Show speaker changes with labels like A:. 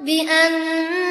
A: بأن